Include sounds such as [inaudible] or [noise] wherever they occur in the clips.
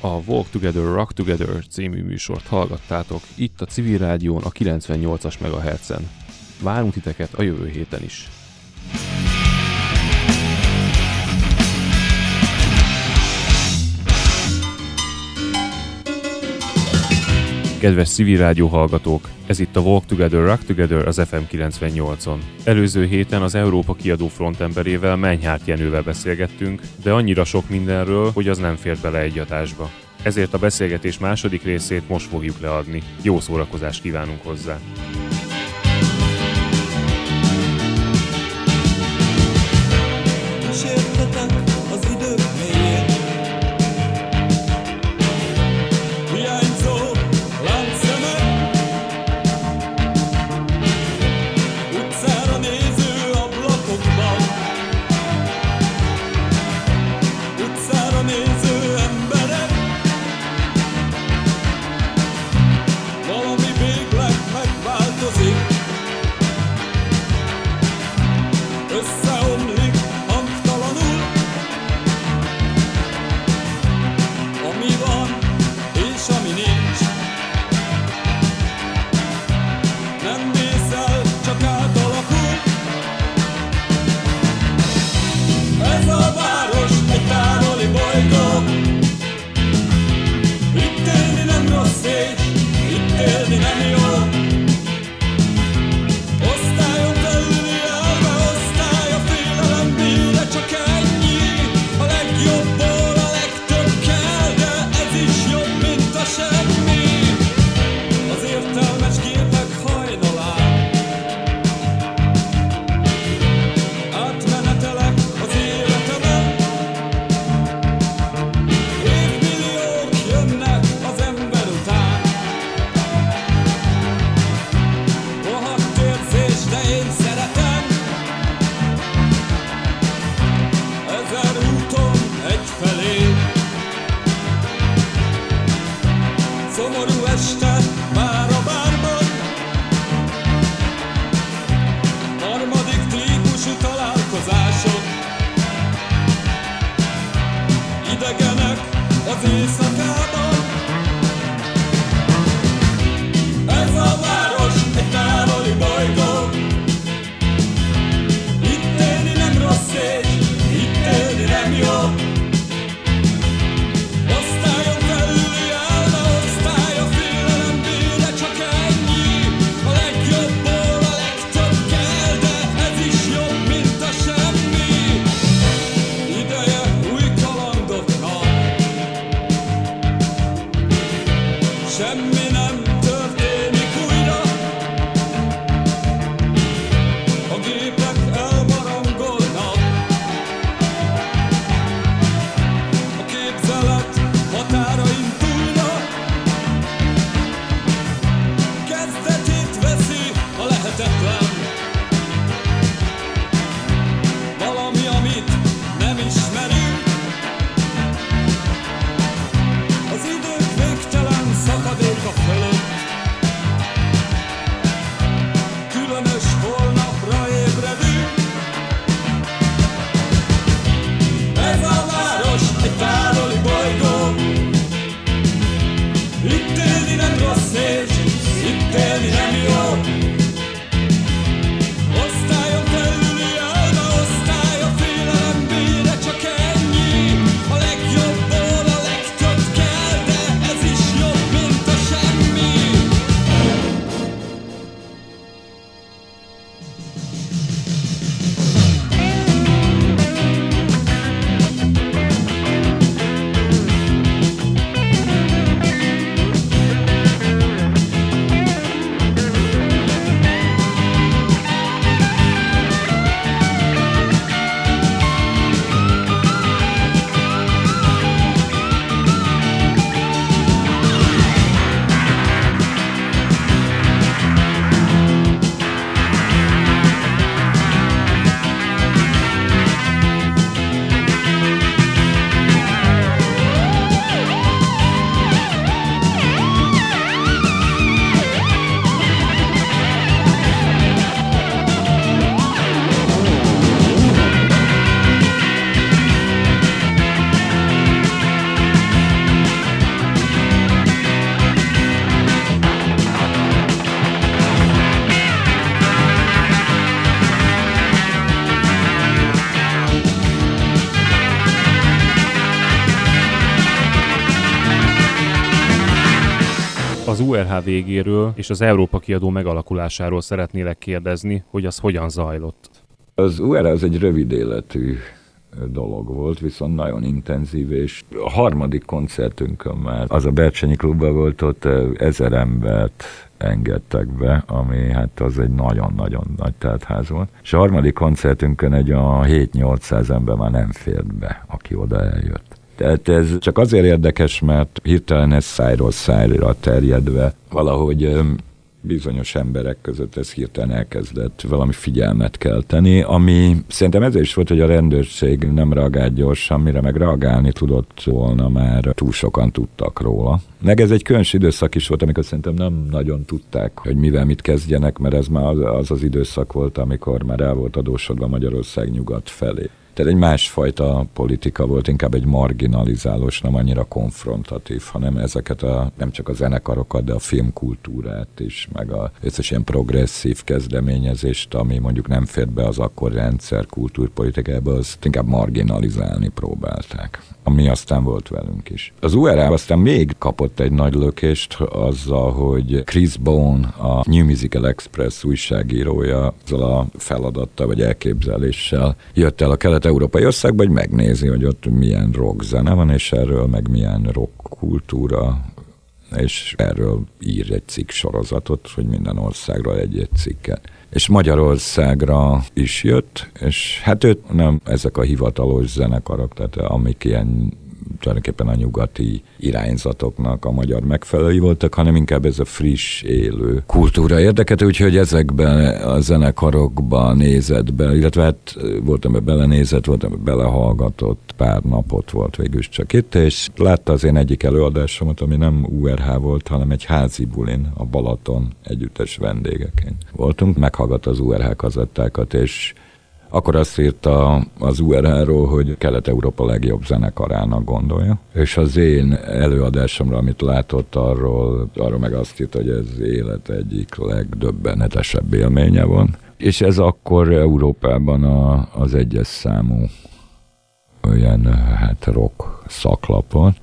A Walk Together, Rock Together című műsort hallgattátok itt a Civil Rádión a 98-as MHz-en. Várunk titeket a jövő héten is. Kedves Civil Rádió hallgatók, ez itt a Walk Together, Rock Together az FM 98-on. Előző héten az Európa kiadó frontemberével Menyhárt Jenővel beszélgettünk, de annyira sok mindenről, hogy az nem fért bele egy adásba. Ezért a beszélgetés második részét most fogjuk leadni. Jó szórakozást kívánunk hozzá! Az URH végéről és az Európa kiadó megalakulásáról szeretnélek kérdezni, hogy az hogyan zajlott. Az URH az egy rövid életű dolog volt, viszont nagyon intenzív, és a harmadik koncertünkön már az a Bercsenyi klubban volt, ott ezer embert engedtek be, ami hát az egy nagyon-nagyon nagy teltház volt. És a harmadik koncertünkön egy a 7-800 ember már nem fért be, aki oda eljött. Tehát ez csak azért érdekes, mert hirtelen ez szájról szájra terjedve valahogy bizonyos emberek között ez hirtelen elkezdett valami figyelmet kelteni, ami szerintem ez is volt, hogy a rendőrség nem reagált gyorsan, mire meg reagálni tudott volna, már túl sokan tudtak róla. Meg ez egy különös időszak is volt, amikor szerintem nem nagyon tudták, hogy mivel mit kezdjenek, mert ez már az az, időszak volt, amikor már el volt adósodva Magyarország nyugat felé. Tehát egy másfajta politika volt, inkább egy marginalizálós, nem annyira konfrontatív, hanem ezeket a, nem csak a zenekarokat, de a filmkultúrát is, meg a összes ilyen progresszív kezdeményezést, ami mondjuk nem fért be az akkor rendszer kultúrpolitikába, azt inkább marginalizálni próbálták ami aztán volt velünk is. Az URA aztán még kapott egy nagy lökést azzal, hogy Chris Bone, a New Musical Express újságírója, azzal a feladattal vagy elképzeléssel jött el a kelet-európai országba, hogy megnézi, hogy ott milyen rock zene van, és erről meg milyen rock kultúra, és erről ír egy cikk sorozatot, hogy minden országról egy-egy cikket és Magyarországra is jött, és hát őt nem ezek a hivatalos zenekarok, tehát amik ilyen tulajdonképpen a nyugati irányzatoknak a magyar megfelelői voltak, hanem inkább ez a friss, élő kultúra érdeket, úgyhogy ezekben a zenekarokban nézett be, illetve hát voltam be belenézett, voltam be belehallgatott, pár napot volt végül csak itt, és látta az én egyik előadásomat, ami nem URH volt, hanem egy házi bulin a Balaton együttes vendégeként. Voltunk, meghallgatta az URH kazettákat, és akkor azt írta az URH-ról, hogy Kelet-Európa legjobb zenekarának gondolja. És az én előadásomra, amit látott arról, arról meg azt írta, hogy ez élet egyik legdöbbenetesebb élménye van. És ez akkor Európában a, az egyes számú olyan hát rock szaklapon.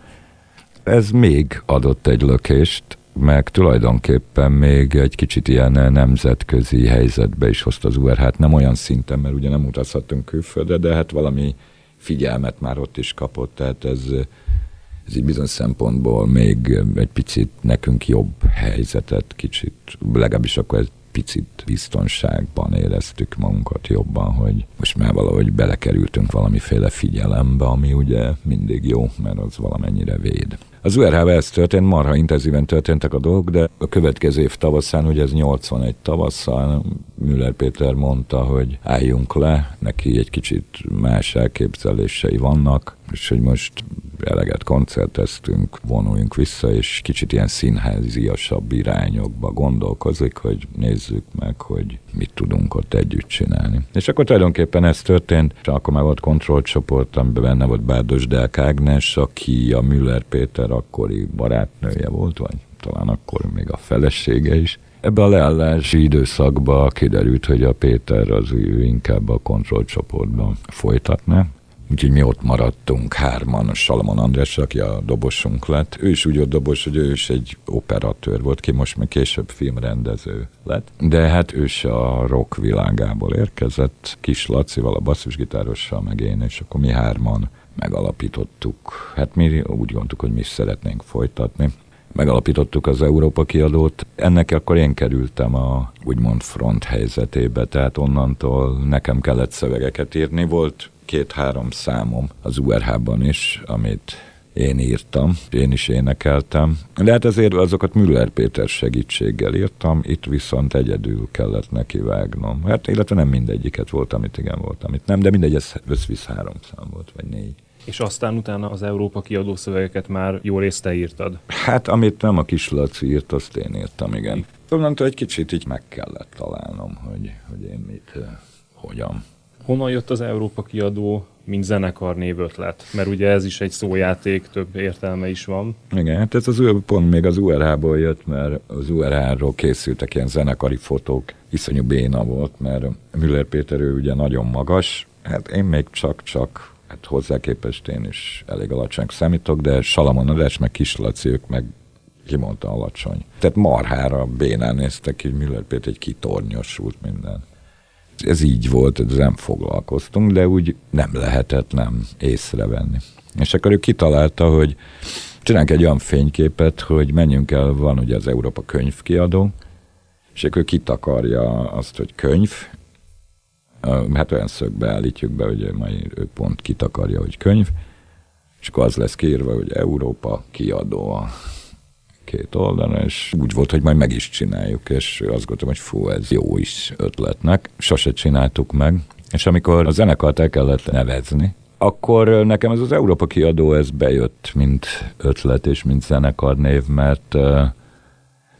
Ez még adott egy lökést, meg tulajdonképpen még egy kicsit ilyen nemzetközi helyzetbe is hozta az UR, hát nem olyan szinten, mert ugye nem utazhatunk külföldre, de hát valami figyelmet már ott is kapott, tehát ez, ez így bizonyos szempontból még egy picit nekünk jobb helyzetet, kicsit, legalábbis akkor egy picit biztonságban éreztük magunkat jobban, hogy most már valahogy belekerültünk valamiféle figyelembe, ami ugye mindig jó, mert az valamennyire véd. Az URH-vel ez történt, marha intenzíven történtek a dolgok, de a következő év tavaszán, ugye ez 81 tavasszal, Müller Péter mondta, hogy álljunk le, neki egy kicsit más elképzelései vannak, és hogy most eleget koncerteztünk, vonuljunk vissza, és kicsit ilyen színháziasabb irányokba gondolkozik, hogy nézzük meg, hogy mit tudunk ott együtt csinálni. És akkor tulajdonképpen ez történt, és akkor már volt kontrollcsoport, amiben benne volt Bárdos Delk Ágnes, aki a Müller Péter akkori barátnője volt, vagy talán akkor még a felesége is. Ebbe a leállási időszakban kiderült, hogy a Péter az ő inkább a kontrollcsoportban folytatná, Úgyhogy mi ott maradtunk hárman, Salamon András, aki a dobosunk lett. Ő is úgy volt dobos, hogy ő is egy operatőr volt, ki most meg később filmrendező lett. De hát ő is a rock világából érkezett, Kis Lacival, a basszusgitárossal, meg én, és akkor mi hárman megalapítottuk. Hát mi úgy gondoltuk, hogy mi is szeretnénk folytatni megalapítottuk az Európa kiadót. Ennek akkor én kerültem a úgymond front helyzetébe, tehát onnantól nekem kellett szövegeket írni. Volt két-három számom az URH-ban is, amit én írtam, én is énekeltem. De hát azért azokat Müller Péter segítséggel írtam, itt viszont egyedül kellett neki vágnom. Hát illetve nem mindegyiket volt, amit igen volt, amit nem, de mindegy, ez összvisz három szám volt, vagy négy. És aztán utána az Európa kiadó szövegeket már jó részt te írtad? Hát amit nem a kislaci írt, azt én írtam, igen. Onnantól egy kicsit így meg kellett találnom, hogy, hogy én mit, hogyan. Honnan jött az Európa kiadó, mint zenekar névötlet? Mert ugye ez is egy szójáték, több értelme is van. Igen, hát ez az pont még az URH-ból jött, mert az URH-ról készültek ilyen zenekari fotók, iszonyú béna volt, mert Müller Péter ő ugye nagyon magas, hát én még csak-csak hát hozzá képest én is elég alacsony számítok, de Salamon Adás meg Kislaci, ők meg kimondta alacsony. Tehát marhára bénán néztek ki, Müller Péter egy kitornyosult minden. Ez így volt, ez nem foglalkoztunk, de úgy nem lehetett nem észrevenni. És akkor ő kitalálta, hogy csinálunk egy olyan fényképet, hogy menjünk el, van ugye az Európa könyvkiadó, és akkor kitakarja azt, hogy könyv, hát olyan szögbe állítjuk be, hogy majd ő pont kitakarja, hogy könyv, és akkor az lesz kérve, hogy Európa kiadó a két oldalon, és úgy volt, hogy majd meg is csináljuk, és azt gondoltam, hogy fú, ez jó is ötletnek. Sose csináltuk meg, és amikor a zenekart el kellett nevezni, akkor nekem ez az Európa kiadó, ez bejött, mint ötlet és mint zenekarnév, mert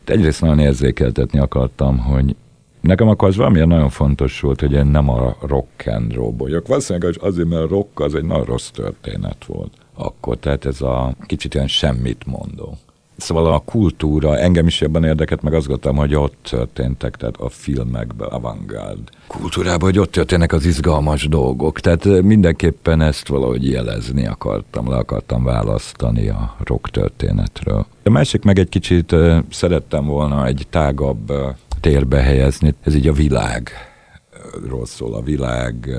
egyrészt nagyon érzékeltetni akartam, hogy Nekem akkor az valamiért nagyon fontos volt, hogy én nem a rock and roll bolyok. Valószínűleg azért, mert a rock az egy nagyon rossz történet volt akkor, tehát ez a kicsit olyan semmit mondó. Szóval a kultúra engem is jobban érdekelt, meg azt gondoltam, hogy ott történtek, tehát a filmekben, avantgárd kultúrában, hogy ott történnek az izgalmas dolgok. Tehát mindenképpen ezt valahogy jelezni akartam, le akartam választani a rock történetről. A másik meg egy kicsit szerettem volna egy tágabb térbe helyezni, ez így a világ szól, a világ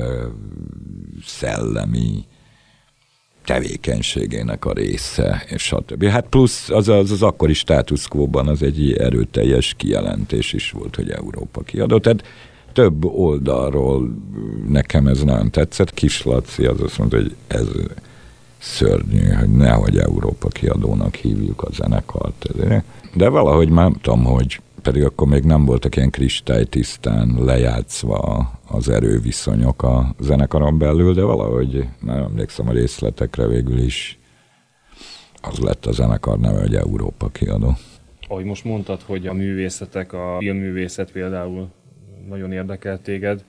szellemi tevékenységének a része, és stb. Hát plusz az az, az akkori státuszkóban az egy erőteljes kijelentés is volt, hogy Európa kiadott. Tehát több oldalról nekem ez nagyon tetszett. Kis Laci az azt mondta, hogy ez szörnyű, hogy nehogy Európa kiadónak hívjuk a zenekart. De valahogy már nem tudom, hogy pedig akkor még nem voltak ilyen kristálytisztán lejátszva az erőviszonyok a zenekaron belül, de valahogy nem emlékszem a részletekre végül is az lett a zenekar neve, hogy Európa kiadó. Ahogy most mondtad, hogy a művészetek, a filmművészet például nagyon érdekel téged,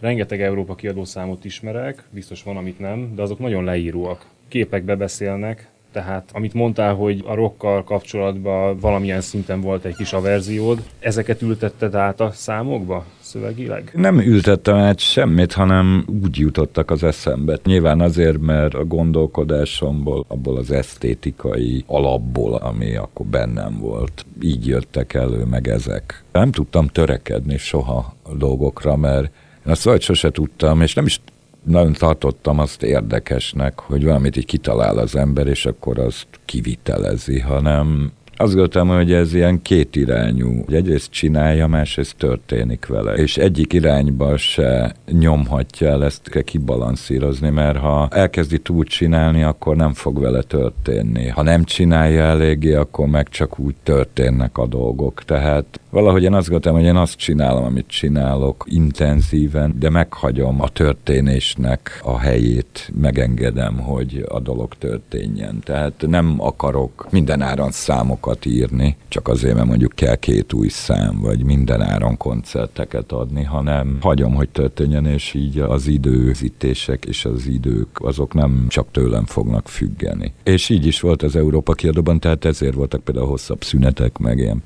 rengeteg Európa kiadó számot ismerek, biztos van, amit nem, de azok nagyon leíróak. Képekbe beszélnek, tehát amit mondtál, hogy a rokkal kapcsolatban valamilyen szinten volt egy kis averziód, ezeket ültetted át a számokba szövegileg? Nem ültettem át semmit, hanem úgy jutottak az eszembe. Nyilván azért, mert a gondolkodásomból, abból az esztétikai alapból, ami akkor bennem volt, így jöttek elő meg ezek. Nem tudtam törekedni soha dolgokra, mert én azt sose tudtam, és nem is nagyon tartottam azt érdekesnek, hogy valamit így kitalál az ember, és akkor azt kivitelezi, hanem azt gondoltam, hogy ez ilyen kétirányú. Egyrészt csinálja, másrészt történik vele. És egyik irányba se nyomhatja el, ezt kell kibalanszírozni, mert ha elkezdi túl csinálni, akkor nem fog vele történni. Ha nem csinálja eléggé, akkor meg csak úgy történnek a dolgok. Tehát valahogy én azt gondoltam, hogy én azt csinálom, amit csinálok intenzíven, de meghagyom a történésnek a helyét, megengedem, hogy a dolog történjen. Tehát nem akarok minden áron számok számokat írni, csak azért, mert mondjuk kell két új szám, vagy minden áron koncerteket adni, hanem hagyom, hogy történjen, és így az időzítések és az idők, azok nem csak tőlem fognak függeni. És így is volt az Európa kiadóban, tehát ezért voltak például hosszabb szünetek, meg ilyen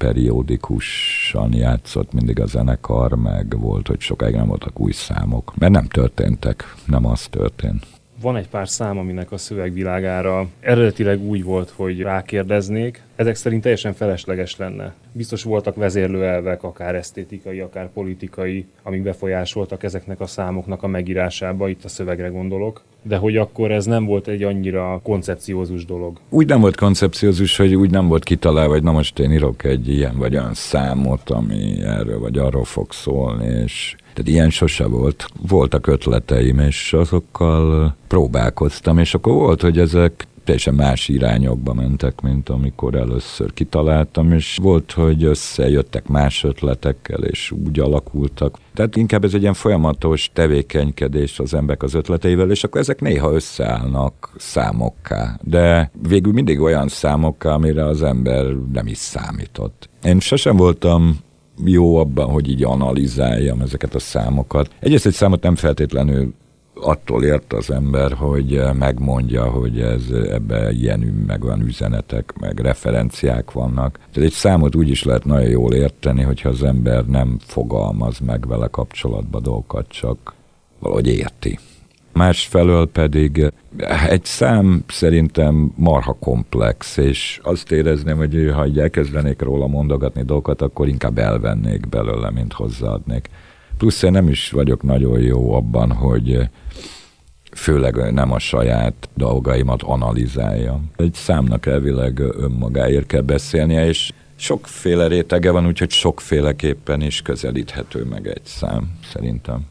periódikusan játszott mindig a zenekar, meg volt, hogy sokáig nem voltak új számok, mert nem történtek, nem az történt. Van egy pár szám, aminek a szövegvilágára eredetileg úgy volt, hogy rákérdeznék, ezek szerint teljesen felesleges lenne. Biztos voltak vezérlőelvek, akár esztétikai, akár politikai, amik befolyásoltak ezeknek a számoknak a megírásába, itt a szövegre gondolok, de hogy akkor ez nem volt egy annyira koncepciózus dolog. Úgy nem volt koncepciózus, hogy úgy nem volt kitalálva, hogy na most én írok egy ilyen vagy olyan számot, ami erről vagy arról fog szólni, és tehát ilyen sose volt. Voltak ötleteim, és azokkal próbálkoztam, és akkor volt, hogy ezek teljesen más irányokba mentek, mint amikor először kitaláltam, és volt, hogy összejöttek más ötletekkel, és úgy alakultak. Tehát inkább ez egy ilyen folyamatos tevékenykedés az emberek az ötleteivel, és akkor ezek néha összeállnak számokká. De végül mindig olyan számokká, amire az ember nem is számított. Én sosem voltam jó abban, hogy így analizáljam ezeket a számokat. Egyrészt egy számot nem feltétlenül attól ért az ember, hogy megmondja, hogy ez ebbe ilyen meg olyan üzenetek, meg referenciák vannak. Tehát egy számot úgy is lehet nagyon jól érteni, hogyha az ember nem fogalmaz meg vele kapcsolatba dolgokat, csak valahogy érti másfelől pedig eh, egy szám szerintem marha komplex, és azt érezném, hogy ha így elkezdenék róla mondogatni dolgokat, akkor inkább elvennék belőle, mint hozzáadnék. Plusz én nem is vagyok nagyon jó abban, hogy eh, főleg nem a saját dolgaimat analizáljam. Egy számnak elvileg önmagáért kell beszélnie, és sokféle rétege van, úgyhogy sokféleképpen is közelíthető meg egy szám, szerintem.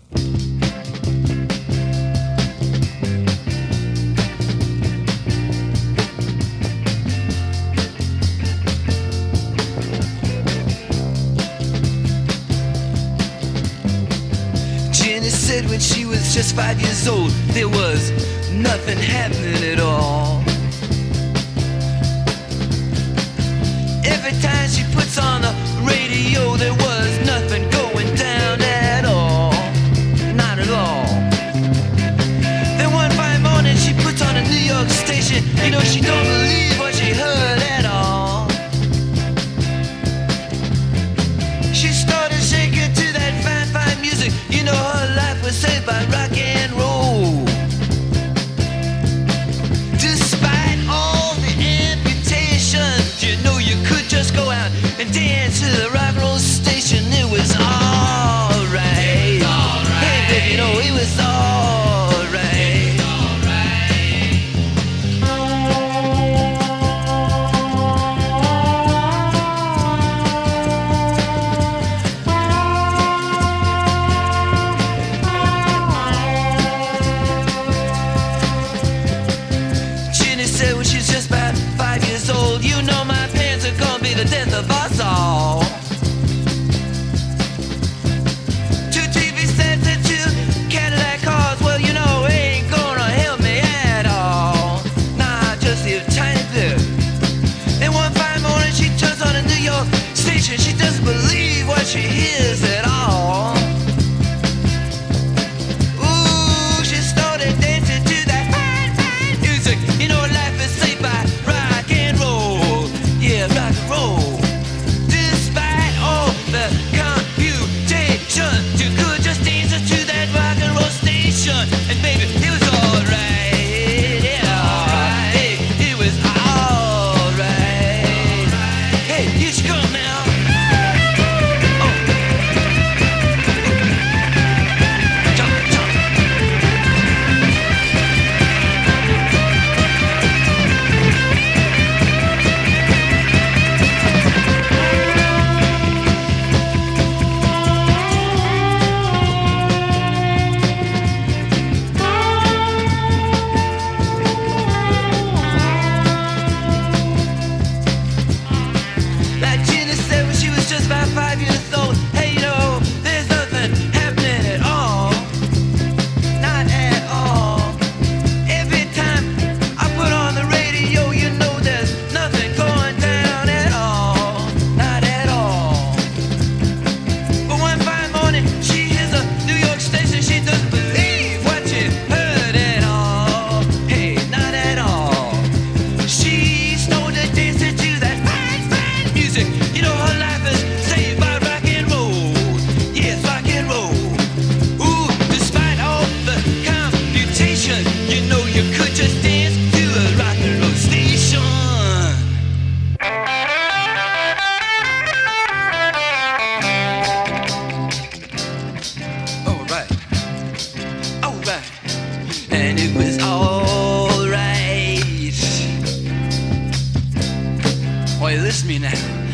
said when she was just five years old, there was nothing happening at all. Every time she puts on the radio, there was nothing going down at all. Not at all. Then one fine morning, she puts on a New York station. You know, she don't believe.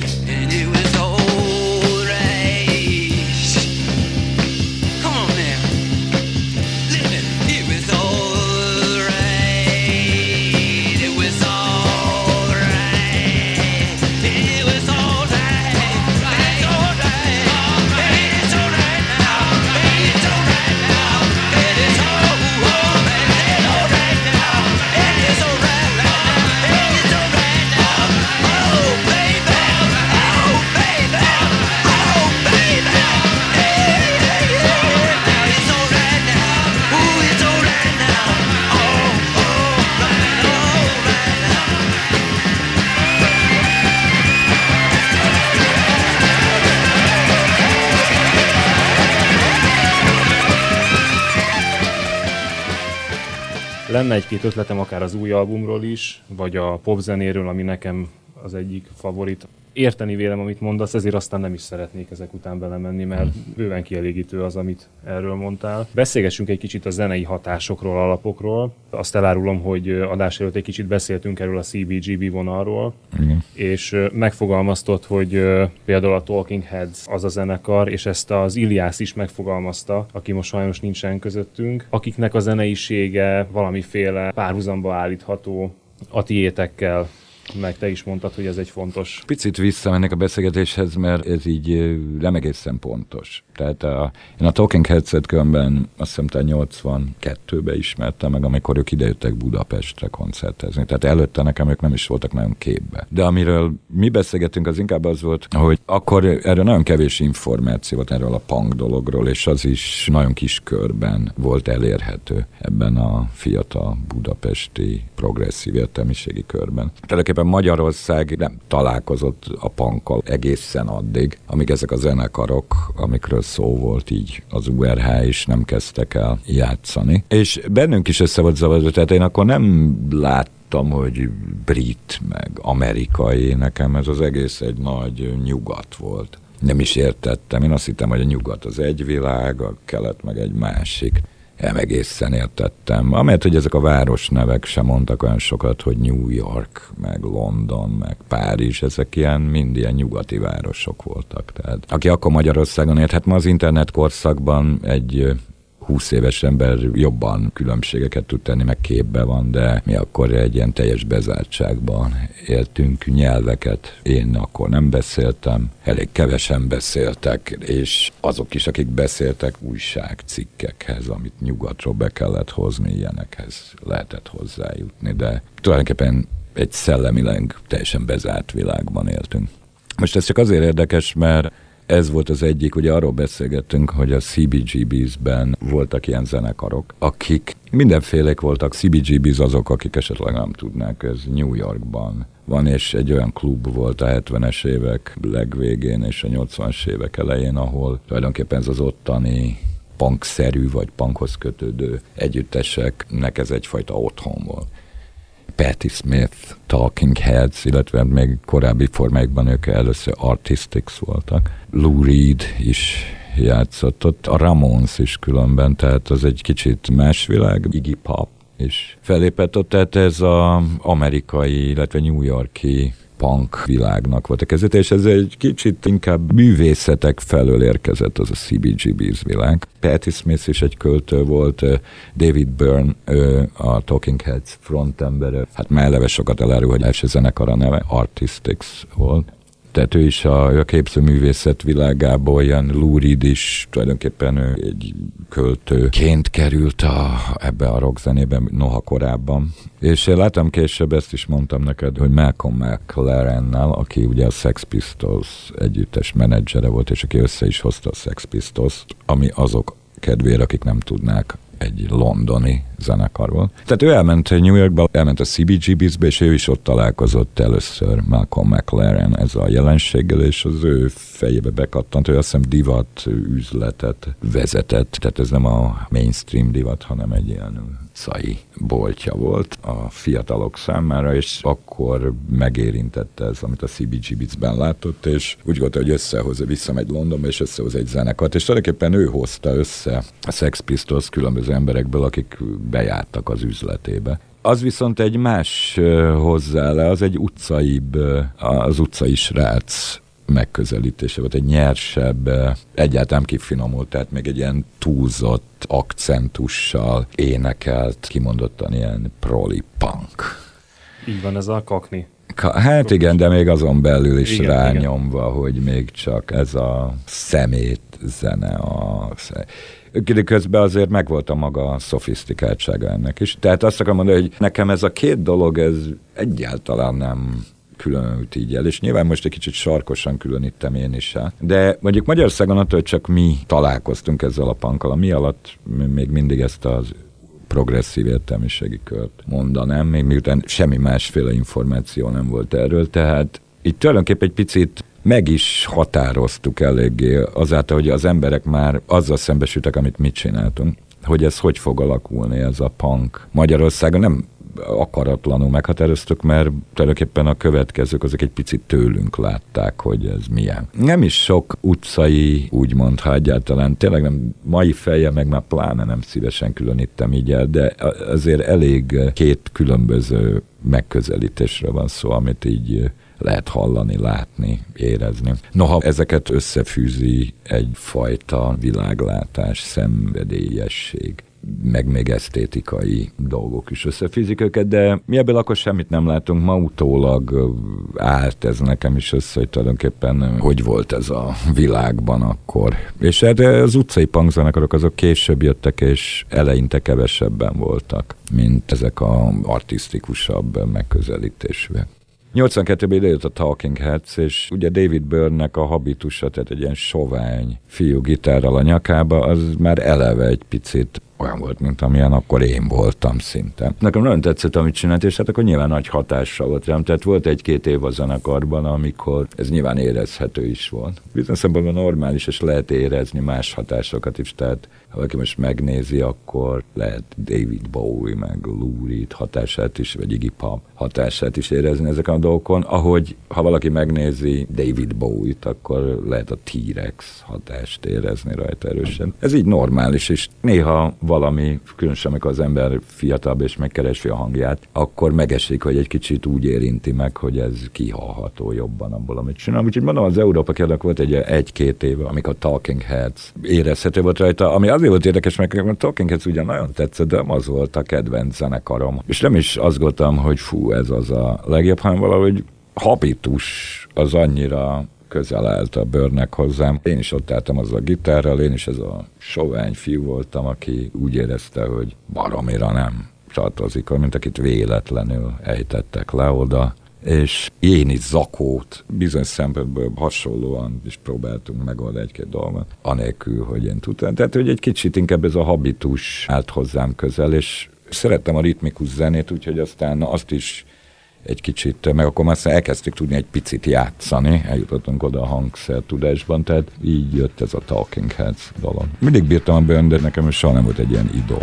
and it lenne egy-két ötletem akár az új albumról is, vagy a popzenéről, ami nekem az egyik favorit. Érteni vélem, amit mondasz, ezért aztán nem is szeretnék ezek után belemenni, mert bőven kielégítő az, amit erről mondtál. Beszélgessünk egy kicsit a zenei hatásokról, alapokról. Azt elárulom, hogy adás előtt egy kicsit beszéltünk erről a CBGB vonalról, Igen. és ö, megfogalmaztad, hogy például a Talking Heads az a zenekar, és ezt az Iliász is megfogalmazta, aki most sajnos nincsen közöttünk, akiknek a zeneisége valamiféle párhuzamba állítható a tiétekkel, meg te is mondtad, hogy ez egy fontos. Picit visszamennek a beszélgetéshez, mert ez így nem egészen pontos. Tehát a, én a Talking Heads-et különben azt hiszem talán 82-ben ismertem meg, amikor ők idejöttek Budapestre koncertezni. Tehát előtte nekem ők nem is voltak nagyon képbe. De amiről mi beszélgettünk, az inkább az volt, hogy akkor erről nagyon kevés információ volt erről a punk dologról, és az is nagyon kis körben volt elérhető ebben a fiatal budapesti progresszív értelmiségi körben. Tulajdonképpen Magyarország nem találkozott a punkkal egészen addig, amíg ezek a zenekarok, amikről szó volt így az URH is nem kezdtek el játszani. És bennünk is össze volt zavarodva, tehát én akkor nem lát tudtam, hogy brit, meg amerikai, nekem ez az egész egy nagy nyugat volt. Nem is értettem, én azt hittem, hogy a nyugat az egy világ, a kelet meg egy másik. Nem egészen értettem. Amelyet, hogy ezek a városnevek sem mondtak olyan sokat, hogy New York, meg London, meg Párizs, ezek ilyen, mind ilyen nyugati városok voltak. Tehát, aki akkor Magyarországon ért, hát ma az internet korszakban egy 20 éves ember jobban különbségeket tud tenni, meg képbe van, de mi akkor egy ilyen teljes bezártságban éltünk nyelveket. Én akkor nem beszéltem, elég kevesen beszéltek, és azok is, akik beszéltek újságcikkekhez, amit nyugatról be kellett hozni, ilyenekhez lehetett hozzájutni, de tulajdonképpen egy szellemileg teljesen bezárt világban éltünk. Most ez csak azért érdekes, mert ez volt az egyik, ugye arról beszélgettünk, hogy a CBGBs-ben voltak ilyen zenekarok, akik mindenfélék voltak. CBGBs azok, akik esetleg nem tudnák, ez New Yorkban van, és egy olyan klub volt a 70-es évek legvégén és a 80-as évek elején, ahol tulajdonképpen ez az ottani punkszerű vagy punkhoz kötődő együtteseknek ez egyfajta otthon volt. Patti Smith, Talking Heads, illetve még korábbi formáikban ők először Artistics voltak. Lou Reed is játszott ott, a Ramones is különben, tehát az egy kicsit más világ, Iggy Pop is felépett ott, tehát ez az amerikai, illetve New Yorki punk világnak volt a kezdete, és ez egy kicsit inkább művészetek felől érkezett az a CBGB's világ. Patti Smith is egy költő volt, David Byrne, ő a Talking Heads frontembere, hát már eleve sokat elárul, hogy első zenekar a neve, Artistics volt. Tehát ő is a, a képzőművészet világából, ilyen Reed is tulajdonképpen ő egy költőként került a, ebbe a rockzenében, noha korábban. És én láttam később, ezt is mondtam neked, hogy Malcolm McLarennel, aki ugye a Sex Pistols együttes menedzsere volt, és aki össze is hozta a Sex Pistols-t, ami azok kedvére, akik nem tudnák, egy londoni zenekar volt. Tehát ő elment New Yorkba, elment a CBGBs-be, és ő is ott találkozott először Malcolm McLaren ez a jelenséggel, és az ő fejébe bekattant, ő azt hiszem divat üzletet vezetett, tehát ez nem a mainstream divat, hanem egy ilyen szai boltja volt a fiatalok számára, és akkor megérintette ez, amit a CBGBs-ben látott, és úgy gondolta, hogy összehozza, visszamegy Londonba, és összehoz egy zenekart, és tulajdonképpen ő hozta össze a Sex Pistols különböző emberekből, akik bejártak az üzletébe. Az viszont egy más ö, hozzáállás, az egy utcaibb, az utcai srác megközelítése volt, egy nyersebb, egyáltalán kifinomult, tehát még egy ilyen túlzott akcentussal énekelt, kimondottan ilyen proli punk. Így van ez a kakni. Hát igen, de még azon belül is Igen, rányomva, igen. hogy még csak ez a szemét zene. A de közben azért megvolt a maga szofisztikáltsága ennek is. Tehát azt akarom mondani, hogy nekem ez a két dolog, ez egyáltalán nem különült így el, és nyilván most egy kicsit sarkosan különítem én is el. De mondjuk Magyarországon attól, hogy csak mi találkoztunk ezzel a pankkal, a mi alatt még mindig ezt az progresszív értelmiségi kört mondanám, még miután semmi másféle információ nem volt erről, tehát itt tulajdonképpen egy picit meg is határoztuk eléggé azáltal, hogy az emberek már azzal szembesültek, amit mit csináltunk. hogy ez hogy fog alakulni, ez a punk. Magyarországon nem akaratlanul meghatároztuk, mert tulajdonképpen a következők azok egy picit tőlünk látták, hogy ez milyen. Nem is sok utcai, úgymond, ha egyáltalán tényleg nem mai feje, meg már pláne nem szívesen különítem így el, de azért elég két különböző megközelítésre van szó, amit így lehet hallani, látni, érezni. Noha ezeket összefűzi egyfajta világlátás, szenvedélyesség meg még esztétikai dolgok is összefűzik őket, de mi ebből akkor semmit nem látunk. Ma utólag állt ez nekem is össze, hogy tulajdonképpen hogy volt ez a világban akkor. És hát az utcai punkzenekarok azok később jöttek, és eleinte kevesebben voltak, mint ezek a artisztikusabb megközelítésűek. 82-ben idejött a Talking Heads, és ugye David Byrne-nek a habitusa, tehát egy ilyen sovány fiú gitárral a nyakába, az már eleve egy picit olyan volt, mint amilyen akkor én voltam szinte. Nekem nagyon tetszett, amit csinált, és hát akkor nyilván nagy hatással volt rám. Tehát volt egy-két év a zenekarban, amikor ez nyilván érezhető is volt. Bizonyos szempontból normális, és lehet érezni más hatásokat is. Tehát ha valaki most megnézi, akkor lehet David Bowie, meg Lou Reed hatását is, vagy Iggy Pop hatását is érezni ezeken a dolgokon. Ahogy, ha valaki megnézi David Bowie-t, akkor lehet a T-Rex hatást érezni rajta erősen. Ez így normális, és néha valami, különösen amikor az ember fiatalabb és megkeresi a hangját, akkor megesik, hogy egy kicsit úgy érinti meg, hogy ez kihallható jobban abból, amit csinál. Úgyhogy mondom, az Európa kérdek volt egy egy-két éve, amikor a Talking Heads érezhető volt rajta, ami azért volt érdekes, mert a Talking Heads ugyan nagyon tetszett, de az volt a kedvenc zenekarom. És nem is azt gondoltam, hogy fú, ez az a legjobb, hanem valahogy habitus az annyira közel állt a bőrnek hozzám. Én is ott álltam az a gitárral, én is ez a sovány fiú voltam, aki úgy érezte, hogy baromira nem tartozik, mint akit véletlenül ejtettek le oda és én is zakót bizonyos szempontból hasonlóan is próbáltunk megoldani egy-két dolgot, anélkül, hogy én tudtam. Tehát, hogy egy kicsit inkább ez a habitus állt hozzám közel, és szerettem a ritmikus zenét, úgyhogy aztán azt is egy kicsit, meg akkor már elkezdtük tudni egy picit játszani, eljutottunk oda a hangszer tudásban, tehát így jött ez a Talking Heads dolog. Mindig bírtam a bőn, de nekem soha nem volt egy ilyen idó.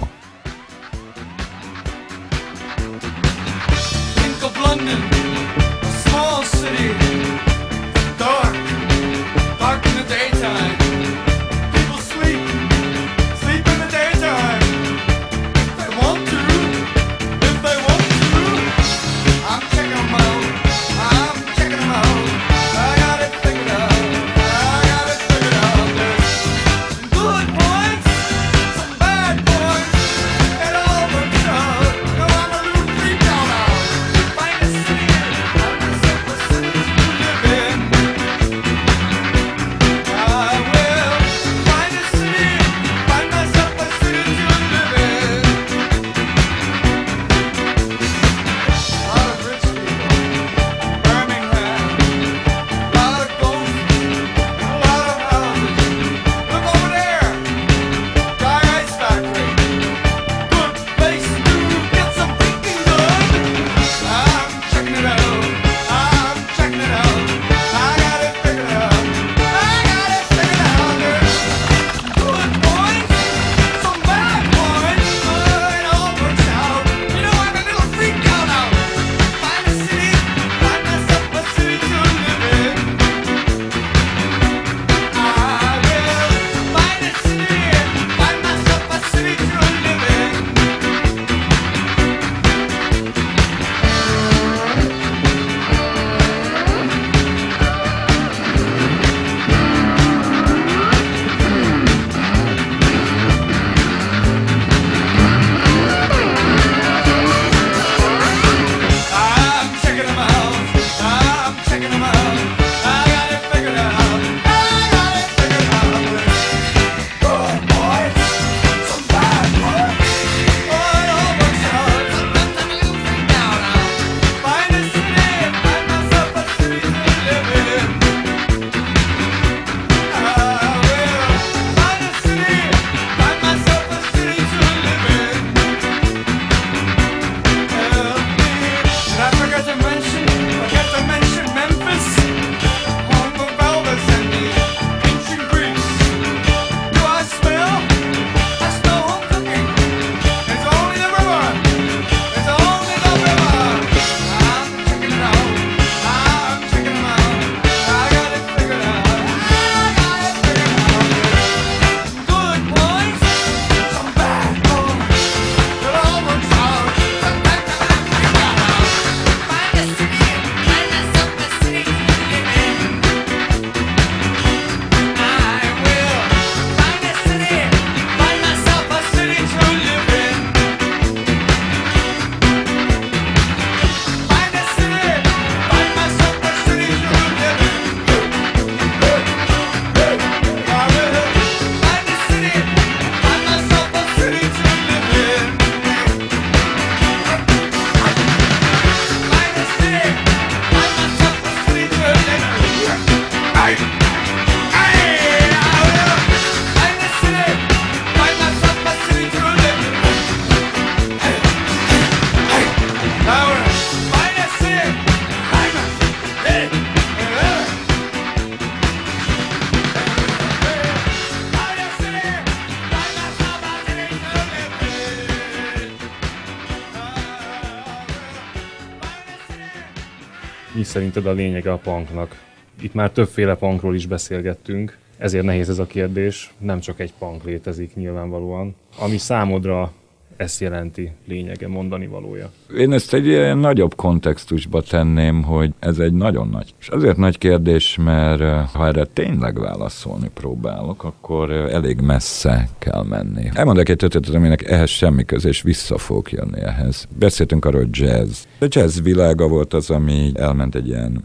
Szerinted a lényege a punknak? Itt már többféle punkról is beszélgettünk, ezért nehéz ez a kérdés. Nem csak egy punk létezik nyilvánvalóan. Ami számodra ezt jelenti lényege, mondani valója. Én ezt egy ilyen nagyobb kontextusba tenném, hogy ez egy nagyon nagy, és azért nagy kérdés, mert eh, ha erre tényleg válaszolni próbálok, akkor eh, elég messze kell menni. Elmondok egy történetet, aminek ehhez semmi köze, és vissza fog jönni ehhez. Beszéltünk arról, hogy jazz. A jazz világa volt az, ami elment egy ilyen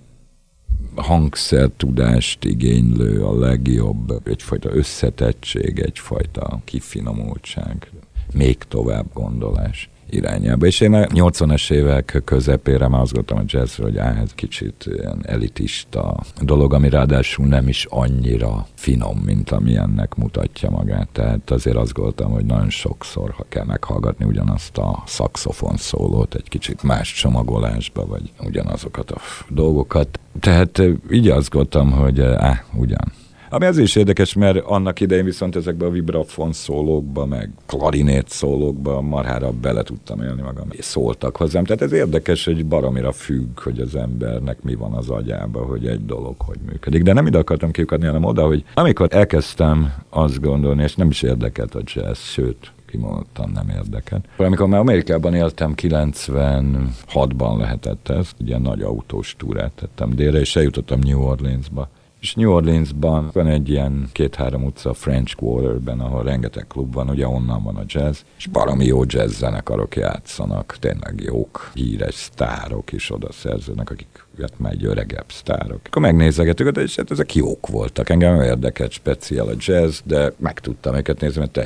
hangszertudást igénylő, a legjobb, egyfajta összetettség, egyfajta kifinomultság, még tovább gondolás irányába. És én a 80-es évek közepére már azt gondoltam a jazzről, hogy áh, ez kicsit ilyen elitista dolog, ami ráadásul nem is annyira finom, mint ami ennek mutatja magát. Tehát azért azt gondoltam, hogy nagyon sokszor, ha kell meghallgatni ugyanazt a szakszofon szólót egy kicsit más csomagolásba, vagy ugyanazokat a dolgokat. Tehát így azt gondoltam, hogy áh, ugyan. Ami az is érdekes, mert annak idején viszont ezekbe a vibrafon szólókba, meg klarinét szólókba marhára bele tudtam élni magam, és szóltak hozzám. Tehát ez érdekes, hogy baromira függ, hogy az embernek mi van az agyába, hogy egy dolog hogy működik. De nem ide akartam kiukadni, hanem oda, hogy amikor elkezdtem azt gondolni, és nem is érdekelt a jazz, sőt, kimondottan nem érdekelt. Amikor már Amerikában éltem, 96-ban lehetett ez, ugye nagy autós túrát tettem délre, és eljutottam New Orleansba. És New Orleansban van egy ilyen két-három utca French Quarterben, ahol rengeteg klub van, ugye onnan van a jazz, és baromi jó jazz zenekarok játszanak, tényleg jók, híres sztárok is oda szerződnek, akik hát már egy öregebb sztárok. Akkor megnézegetük, és hát ezek jók voltak. Engem érdekelt speciál a jazz, de meg tudtam őket nézni, mert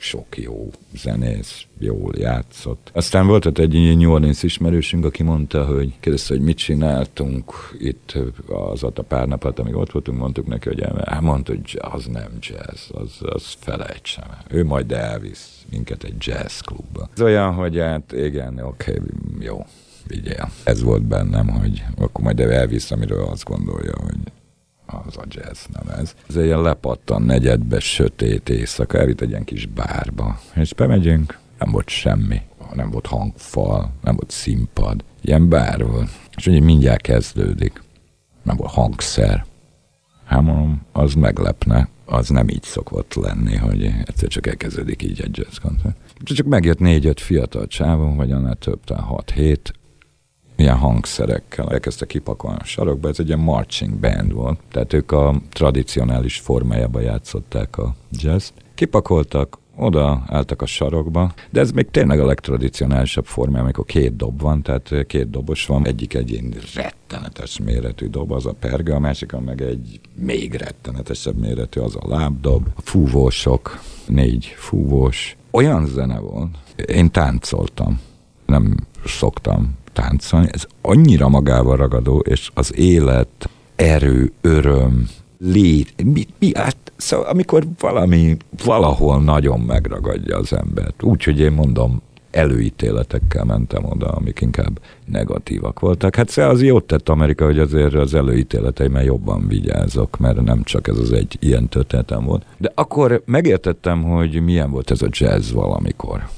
sok jó zenész, jól játszott. Aztán volt ott egy New Orleans ismerősünk, aki mondta, hogy kérdezte, hogy mit csináltunk itt az a pár napot, amíg ott voltunk, mondtuk neki, hogy hát mondta, hogy az nem jazz, az, az felejtsem. Ő majd elvisz minket egy jazz klubba. Ez olyan, hogy hát igen, oké, okay, jó, vigyél. Ez volt bennem, hogy akkor majd elvisz, amiről azt gondolja, hogy az a jazz, nem ez. Ez egy ilyen lepattan negyedbe, sötét éjszaka, elvitt egy ilyen kis bárba, és bemegyünk, nem volt semmi, nem volt hangfal, nem volt színpad, ilyen bár volt. És ugye mindjárt kezdődik, nem volt hangszer. Hát mondom, az meglepne, az nem így szokott lenni, hogy egyszer csak elkezdődik így egy jazz koncert. Csak megjött négy-öt fiatal csávon, vagy annál több, talán hat-hét, ilyen hangszerekkel. Elkezdte kipakolni a sarokba, ez egy ilyen marching band volt, tehát ők a tradicionális formájába játszották a jazz Kipakoltak, oda álltak a sarokba, de ez még tényleg a legtradicionálisabb formája, amikor két dob van, tehát két dobos van, egyik egy ilyen rettenetes méretű dob, az a perga, a másik meg egy még rettenetesebb méretű, az a lábdob, a fúvósok, négy fúvós. Olyan zene volt, én táncoltam, nem szoktam táncolni, ez annyira magával ragadó, és az élet, erő, öröm, lét, mi, mi, hát, szóval amikor valami valahol nagyon megragadja az embert, úgyhogy én mondom, előítéletekkel mentem oda, amik inkább negatívak voltak. Hát szóval az jót tett Amerika, hogy azért az előítéleteimmel jobban vigyázok, mert nem csak ez az egy ilyen történetem volt. De akkor megértettem, hogy milyen volt ez a jazz valamikor.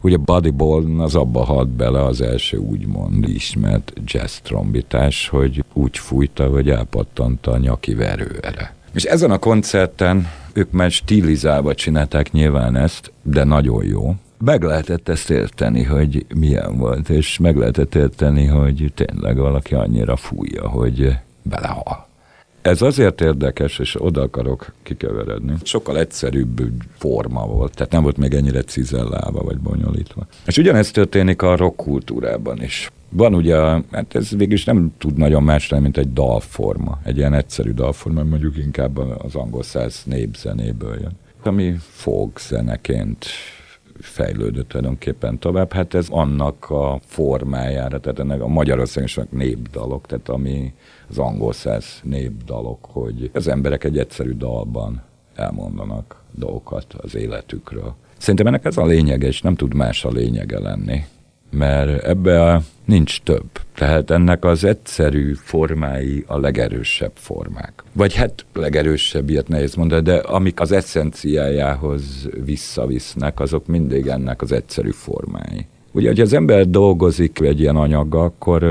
Ugye Buddy Bolden az abba halt bele az első úgymond ismert jazz trombitás, hogy úgy fújta, hogy elpattant a nyaki verőere. És ezen a koncerten ők már stilizálva csinálták nyilván ezt, de nagyon jó. Meg lehetett ezt érteni, hogy milyen volt, és meg lehetett érteni, hogy tényleg valaki annyira fújja, hogy belehal. Ez azért érdekes, és oda akarok kikeveredni. Sokkal egyszerűbb forma volt, tehát nem volt még ennyire cizellálva vagy bonyolítva. És ugyanezt történik a rock kultúrában is. Van ugye, hát ez végülis nem tud nagyon más lenni, mint egy dalforma, egy ilyen egyszerű dalforma, mondjuk inkább az angol száz népzenéből jön. Ami folk zeneként fejlődött tulajdonképpen tovább. Hát ez annak a formájára, tehát ennek a Magyarországon népdalok, tehát ami az angol száz népdalok, hogy az emberek egy egyszerű dalban elmondanak dolgokat az életükről. Szerintem ennek ez a lényege, és nem tud más a lényege lenni, mert ebbe nincs több. Tehát ennek az egyszerű formái a legerősebb formák. Vagy hát legerősebb, ilyet nehéz mondani, de amik az eszenciájához visszavisznek, azok mindig ennek az egyszerű formái. Ugye, hogy az ember dolgozik egy ilyen anyaggal, akkor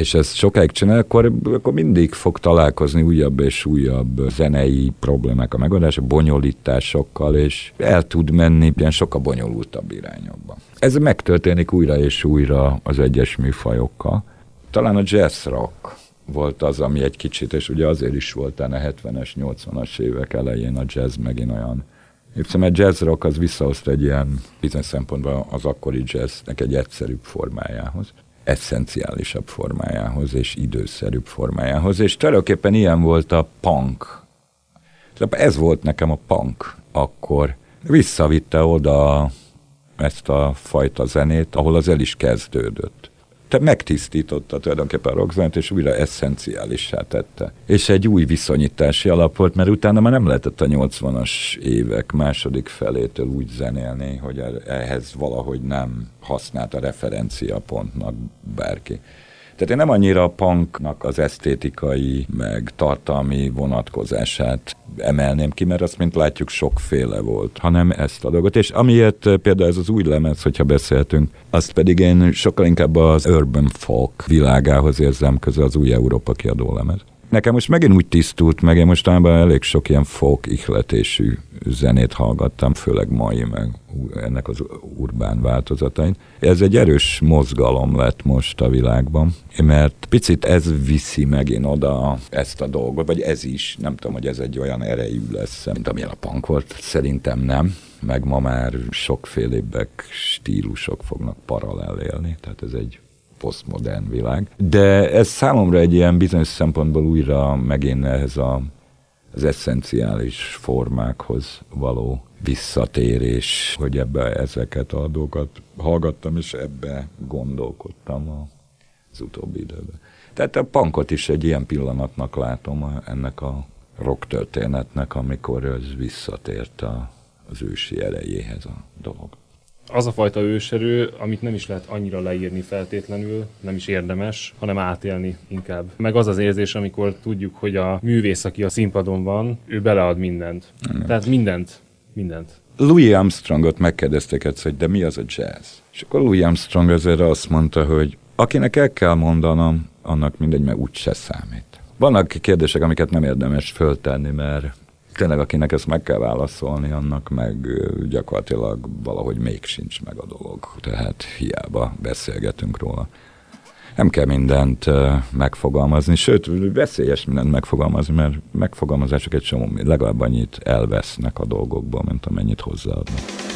és ezt sokáig csinál, akkor, akkor mindig fog találkozni újabb és újabb zenei problémák a megoldása, bonyolításokkal, és el tud menni ilyen sokkal bonyolultabb irányokba. Ez megtörténik újra és újra az egyes műfajokkal. Talán a jazz rock volt az, ami egy kicsit, és ugye azért is volt a 70-es, 80-as évek elején a jazz megint olyan Éppen a jazz rock az visszahozta egy ilyen bizonyos szempontból az akkori jazznek egy egyszerűbb formájához eszenciálisabb formájához és időszerűbb formájához, és tulajdonképpen ilyen volt a punk. Ez volt nekem a punk akkor. Visszavitte oda ezt a fajta zenét, ahol az el is kezdődött te megtisztította tulajdonképpen a rockzenét, és újra eszenciálissá tette. És egy új viszonyítási alap volt, mert utána már nem lehetett a 80-as évek második felétől úgy zenélni, hogy er- ehhez valahogy nem használta referenciapontnak bárki. Tehát én nem annyira a punknak az esztétikai, meg tartalmi vonatkozását emelném ki, mert azt, mint látjuk, sokféle volt, hanem ezt a dolgot. És amiért például ez az új lemez, hogyha beszéltünk, azt pedig én sokkal inkább az urban folk világához érzem közel az új Európa kiadó lemez. Nekem most megint úgy tisztult meg, én mostanában elég sok ilyen folk ihletésű zenét hallgattam, főleg mai, meg ennek az urbán változatain. Ez egy erős mozgalom lett most a világban, mert picit ez viszi megint oda ezt a dolgot, vagy ez is, nem tudom, hogy ez egy olyan erejű lesz, mint amilyen a punk volt, szerintem nem, meg ma már sokfélébbek stílusok fognak paralel élni, tehát ez egy posztmodern világ. De ez számomra egy ilyen bizonyos szempontból újra megint ehhez a, az eszenciális formákhoz való visszatérés, hogy ebbe ezeket a dolgokat hallgattam, és ebbe gondolkodtam az utóbbi időben. Tehát a punkot is egy ilyen pillanatnak látom ennek a rock történetnek, amikor ez visszatért a, az ősi erejéhez a dolog az a fajta őserő, amit nem is lehet annyira leírni feltétlenül, nem is érdemes, hanem átélni inkább. Meg az az érzés, amikor tudjuk, hogy a művész, aki a színpadon van, ő belead mindent. Mm. Tehát mindent, mindent. Louis Armstrongot megkérdezték egyszer, hogy de mi az a jazz? És akkor Louis Armstrong azért azt mondta, hogy akinek el kell mondanom, annak mindegy, mert úgyse számít. Vannak kérdések, amiket nem érdemes föltenni, mert tényleg akinek ezt meg kell válaszolni, annak meg gyakorlatilag valahogy még sincs meg a dolog. Tehát hiába beszélgetünk róla. Nem kell mindent megfogalmazni, sőt, veszélyes mindent megfogalmazni, mert megfogalmazások egy csomó, legalább annyit elvesznek a dolgokból, mint amennyit hozzáadnak.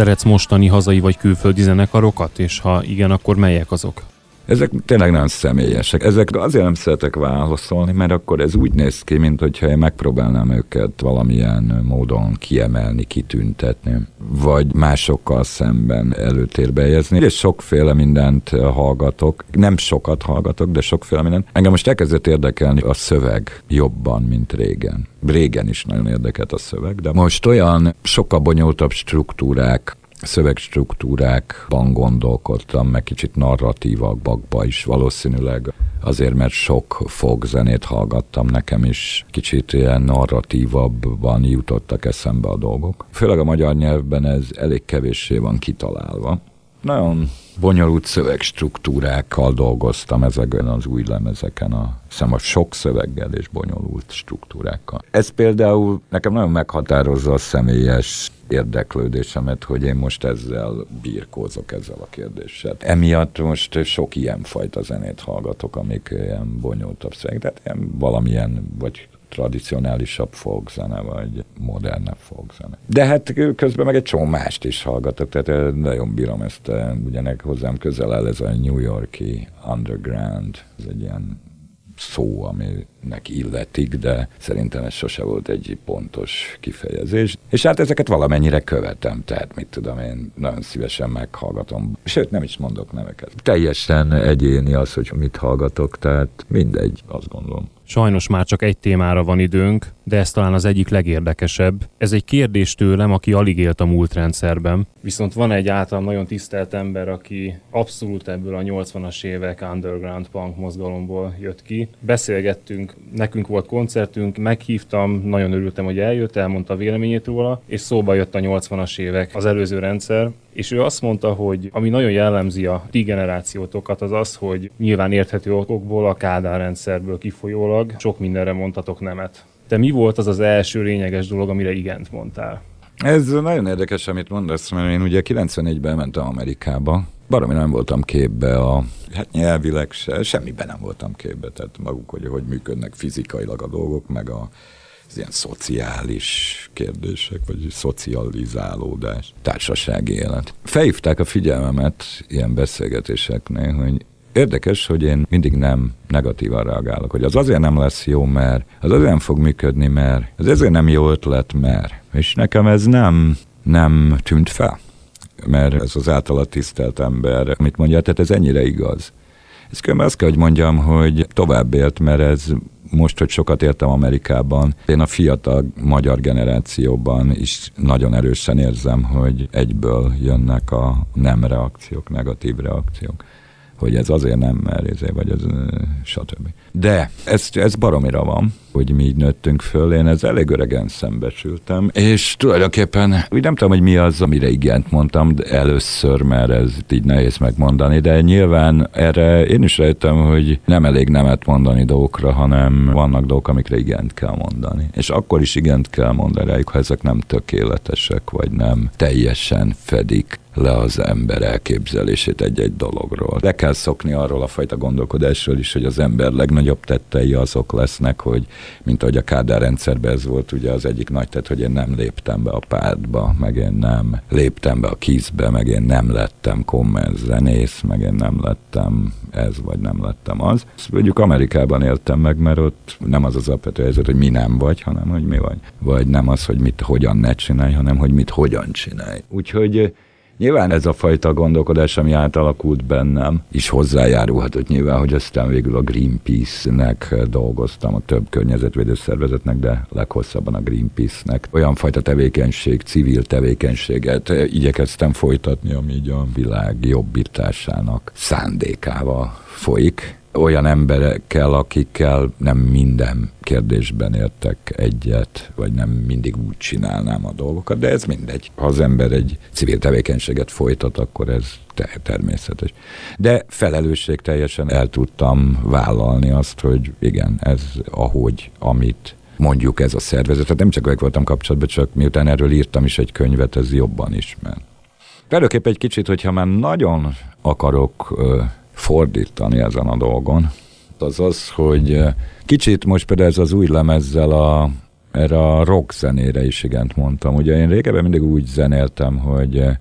Szeretsz mostani hazai vagy külföldi zenekarokat, és ha igen, akkor melyek azok? Ezek tényleg nagyon személyesek. Ezekre azért nem szeretek válaszolni, mert akkor ez úgy néz ki, mint hogyha én megpróbálnám őket valamilyen módon kiemelni, kitüntetni, vagy másokkal szemben előtérbe helyezni. És sokféle mindent hallgatok. Nem sokat hallgatok, de sokféle mindent. Engem most elkezdett érdekelni a szöveg jobban, mint régen. Régen is nagyon érdekelt a szöveg, de most olyan sokkal bonyolultabb struktúrák szövegstruktúrákban gondolkodtam, meg kicsit narratívakba is valószínűleg azért, mert sok folk zenét hallgattam, nekem is kicsit ilyen narratívabban jutottak eszembe a dolgok. Főleg a magyar nyelvben ez elég kevéssé van kitalálva. Nagyon bonyolult szövegstruktúrákkal dolgoztam ezeken az új lemezeken, a, hiszem a sok szöveggel és bonyolult struktúrákkal. Ez például nekem nagyon meghatározza a személyes érdeklődésemet, hogy én most ezzel birkózok ezzel a kérdéssel. Emiatt most sok ilyen fajta zenét hallgatok, amik ilyen bonyolultabb szöveg, tehát ilyen valamilyen, vagy tradicionálisabb folkzene, vagy modernebb folkzene. De hát közben meg egy csomó mást is hallgatok, tehát nagyon bírom ezt, ugyanek hozzám közel áll ez a New Yorki underground, ez egy ilyen szó, aminek illetik, de szerintem ez sose volt egy pontos kifejezés. És hát ezeket valamennyire követem, tehát mit tudom én, nagyon szívesen meghallgatom. Sőt, nem is mondok neveket. Teljesen egyéni az, hogy mit hallgatok, tehát mindegy, azt gondolom. Sajnos már csak egy témára van időnk, de ez talán az egyik legérdekesebb. Ez egy kérdés tőlem, aki alig élt a múlt rendszerben. Viszont van egy általam nagyon tisztelt ember, aki abszolút ebből a 80-as évek underground punk mozgalomból jött ki. Beszélgettünk, nekünk volt koncertünk, meghívtam, nagyon örültem, hogy eljött, elmondta a véleményét róla, és szóba jött a 80-as évek, az előző rendszer, és ő azt mondta, hogy ami nagyon jellemzi a ti generációtokat, az az, hogy nyilván érthető okokból a Kádár rendszerből kifolyólag sok mindenre mondtatok nemet. Te mi volt az az első lényeges dolog, amire igent mondtál? Ez nagyon érdekes, amit mondasz, mert én ugye 94-ben mentem Amerikába, baromi nem voltam képbe a, hát nyelvileg se, semmiben nem voltam képbe, tehát maguk, hogy hogy működnek fizikailag a dolgok, meg a az ilyen szociális kérdések, vagy szocializálódás, társasági élet. Felhívták a figyelmemet ilyen beszélgetéseknél, hogy Érdekes, hogy én mindig nem negatívan reagálok, hogy az azért nem lesz jó, mert az azért nem fog működni, mert az azért nem jó ötlet, mert. És nekem ez nem, nem tűnt fel, mert ez az általa tisztelt ember, amit mondja, tehát ez ennyire igaz. Ez különben azt kell, hogy mondjam, hogy tovább élt, mert ez most, hogy sokat éltem Amerikában, én a fiatal magyar generációban is nagyon erősen érzem, hogy egyből jönnek a nem reakciók, negatív reakciók hogy ez azért nem, mert ez, vagy ez, stb. De ez, ez baromira van, hogy mi így nőttünk föl, én ez elég öregen szembesültem, és tulajdonképpen úgy nem tudom, hogy mi az, amire igent mondtam de először, mert ez így nehéz megmondani, de nyilván erre én is rájöttem, hogy nem elég nemet mondani dolgokra, hanem vannak dolgok, amikre igent kell mondani. És akkor is igent kell mondani rájuk, ha ezek nem tökéletesek, vagy nem teljesen fedik le az ember elképzelését egy-egy dologról. Le kell szokni arról a fajta gondolkodásról is, hogy az ember legnagyobb tettei azok lesznek, hogy mint ahogy a Kádár rendszerben ez volt ugye az egyik nagy tett, hogy én nem léptem be a pártba, meg én nem léptem be a kizbe, meg én nem lettem komment zenész, meg én nem lettem ez, vagy nem lettem az. Ezt mondjuk Amerikában éltem meg, mert ott nem az az alapvető helyzet, hogy mi nem vagy, hanem hogy mi vagy. Vagy nem az, hogy mit hogyan ne csinálj, hanem hogy mit hogyan csinálj. Úgyhogy Nyilván ez a fajta gondolkodás, ami átalakult bennem, is hozzájárulhatott nyilván, hogy aztán végül a Greenpeace-nek dolgoztam, a több környezetvédő szervezetnek, de leghosszabban a Greenpeace-nek. Olyan fajta tevékenység, civil tevékenységet igyekeztem folytatni, ami így a világ jobbításának szándékával folyik olyan emberekkel, akikkel nem minden kérdésben értek egyet, vagy nem mindig úgy csinálnám a dolgokat, de ez mindegy. Ha az ember egy civil tevékenységet folytat, akkor ez te- természetes. De felelősség teljesen el tudtam vállalni azt, hogy igen, ez ahogy, amit mondjuk ez a szervezet. Tehát nem csak meg voltam kapcsolatban, csak miután erről írtam is egy könyvet, ez jobban ismer. Előképp egy kicsit, hogyha már nagyon akarok fordítani ezen a dolgon, az az, hogy eh, kicsit most például ez az új lemezzel a, erre a rock zenére is igent mondtam. Ugye én régebben mindig úgy zenéltem, hogy eh,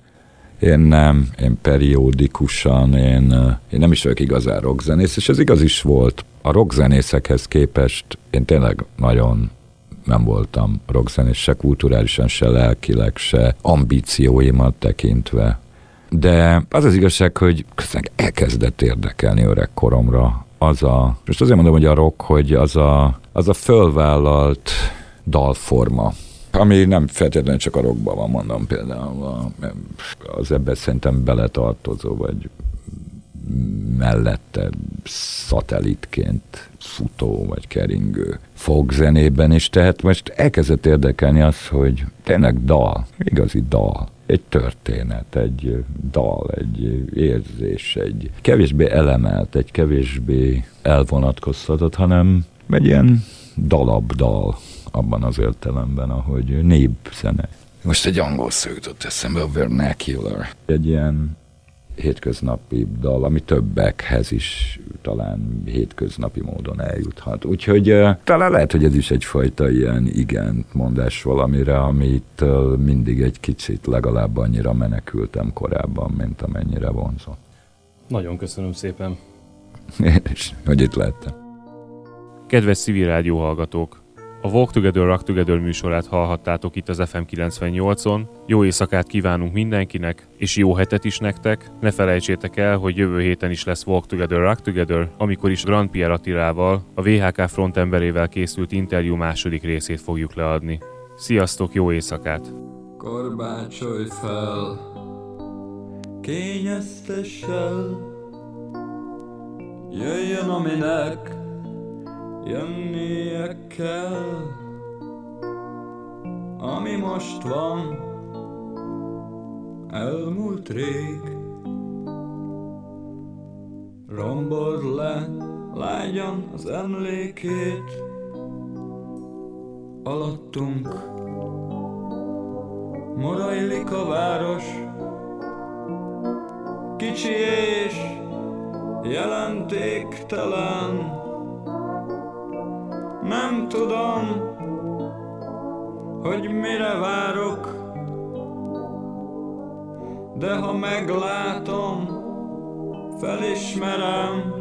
Én nem, én periódikusan, én, ö, én nem is vagyok igazán rockzenész, és ez igaz is volt. A rockzenészekhez képest én tényleg nagyon nem voltam rockzenész, se kulturálisan, se lelkileg, se ambícióimat tekintve. De az az igazság, hogy elkezdett érdekelni öreg koromra az a, most azért mondom, hogy a rock, hogy az a, az a fölvállalt dalforma, ami nem feltétlenül csak a rockban van, mondom például, az ebben szerintem beletartozó, vagy mellette szatellitként futó vagy keringő folkzenében is, tehát most elkezdett érdekelni az, hogy tényleg dal, igazi dal, egy történet, egy dal, egy érzés, egy kevésbé elemelt, egy kevésbé elvonatkoztatott, hanem egy ilyen dalabb dal abban az értelemben, ahogy népzene. Most egy angol szó jutott eszembe, a vernacular. Egy ilyen hétköznapi dal, ami többekhez is talán hétköznapi módon eljuthat. Úgyhogy talán lehet, hogy ez is egyfajta ilyen igent mondás valamire, amit mindig egy kicsit legalább annyira menekültem korábban, mint amennyire vonzott. Nagyon köszönöm szépen. [laughs] És hogy itt lettem. Kedves civil rádió hallgatók! A Walk Together, Rock Together műsorát hallhattátok itt az FM 98-on. Jó éjszakát kívánunk mindenkinek, és jó hetet is nektek. Ne felejtsétek el, hogy jövő héten is lesz Walk Together, Rock Together, amikor is Grand Pierre Attilával, a VHK frontemberével készült interjú második részét fogjuk leadni. Sziasztok, jó éjszakát! Korbácsolj fel, kényeztessel, jöjjön aminek jönnie kell. Ami most van, elmúlt rég. Rombol le lágyan az emlékét, alattunk Morajlik a város, kicsi és jelentéktelen. Nem tudom, hogy mire várok, de ha meglátom, felismerem,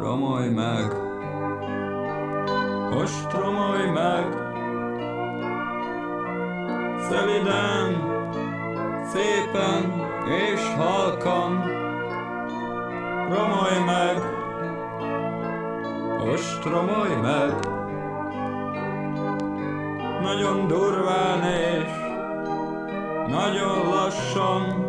romolj meg, most romolj meg. Szeliden, szépen és halkan Romolj meg, most romolj meg. Nagyon durván és nagyon lassan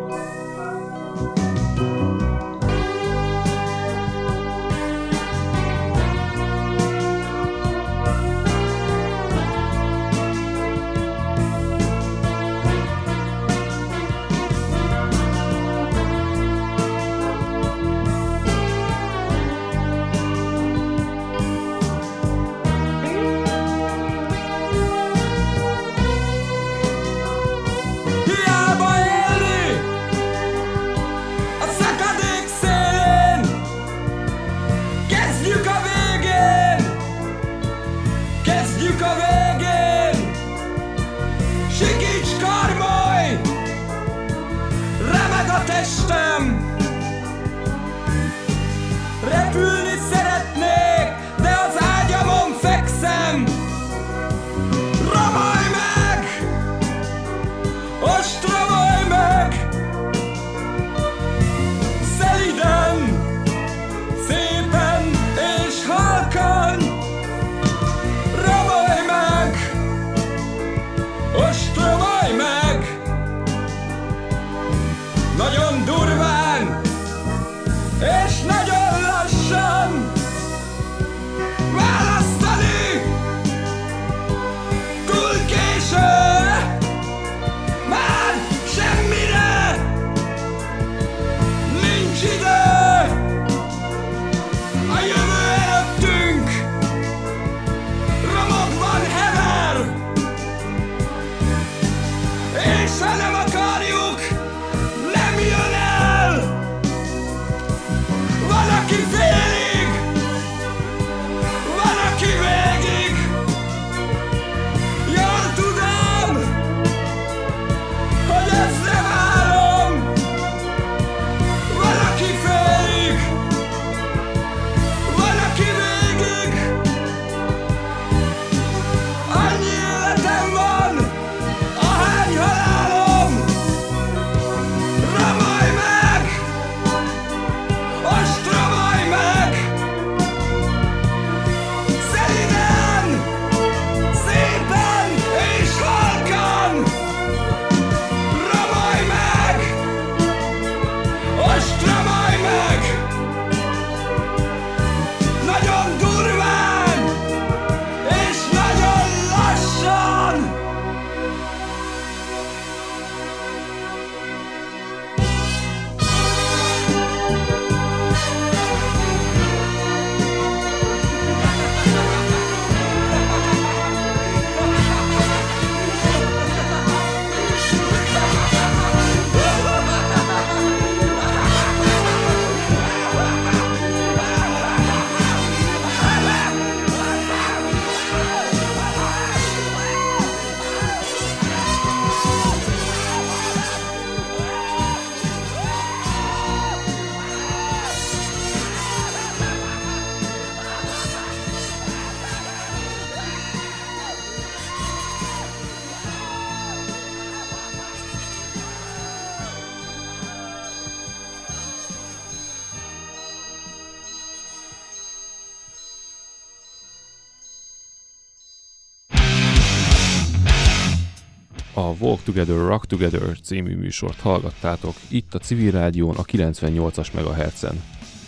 Together, Rock Together című műsort hallgattátok itt a Civil Rádión a 98-as MHz-en.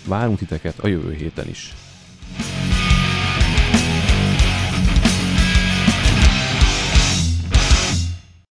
Várunk titeket a jövő héten is.